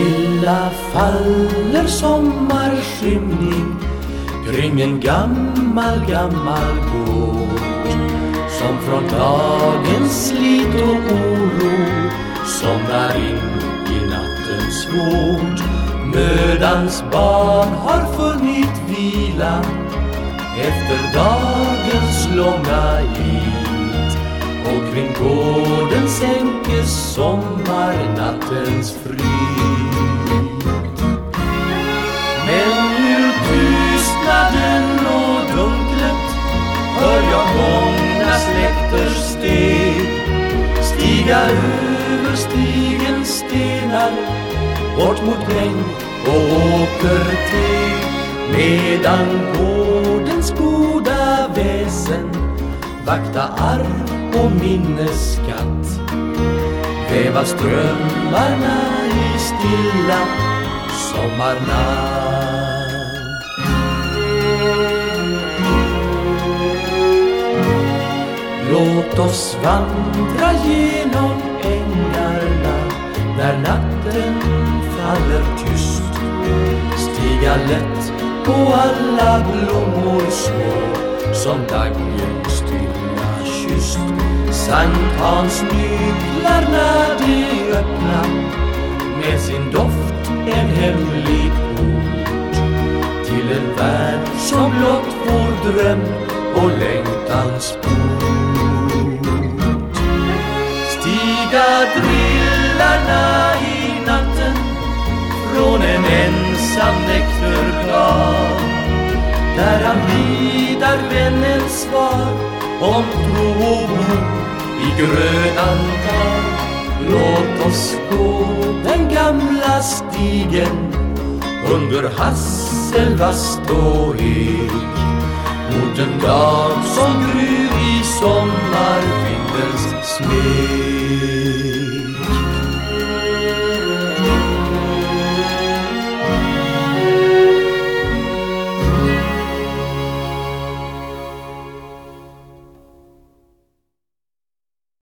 stilla faller sommarskymning kring en gammal, gammal gård som från dagens slit och oro somnar in i nattens vård. Mödans barn har funnit vila efter dagens långa it och kring gården sänkes sommarnattens frid. Stiga över stigens stenar bort mot regn och åkerteg medan gårdens goda väsen vakta arv och minnesskatt. Väva strömmarna i stilla sommarnatt. Låt oss vandra genom ängarna när natten faller tyst. Stiga lätt på alla blommor små som daggen stilla kysst. Sankt Hans nycklar när de öppna med sin doft en hemlig port till en värld som blott vår dröm och längtans port. Drillarna i natten från en ensam näktergrav där han bidar vännens svar om tro och mod i grönan dag. Låt oss gå den gamla stigen under hasselvast och ek mot en dag som gryr i sommarvindens smek.